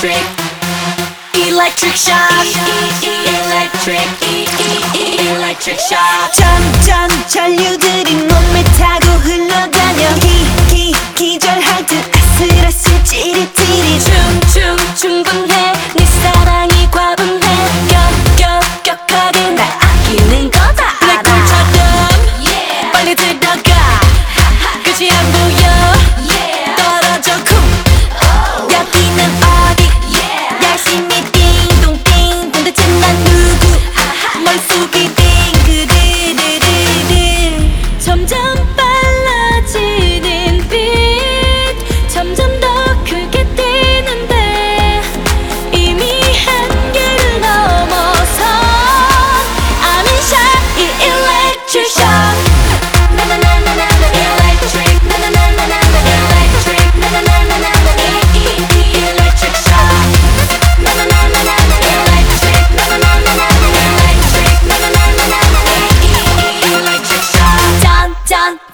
electric, electric shock, electric, electric shock. 참, 참, 잔류들이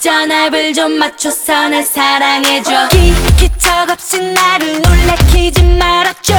전압을 좀 맞춰서 날 사랑해줘. 어, 기기 척없이 나를 놀래키지 말아줘.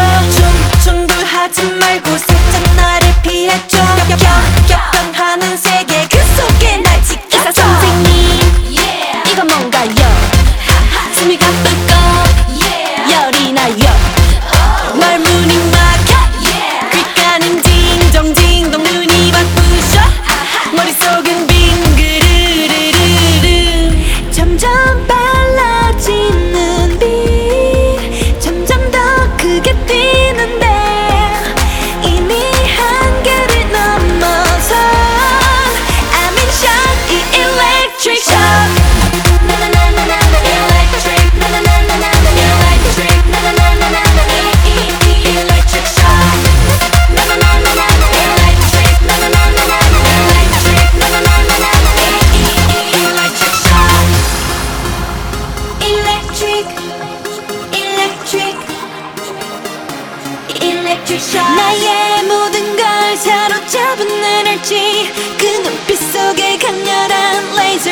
나의 모든 걸 사로잡은 에너지. 그 눈빛 속에 강렬한 레이저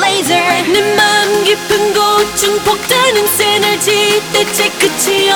레이저. 내맘 깊은 곳 중폭되는 에너지 대체 끝이 없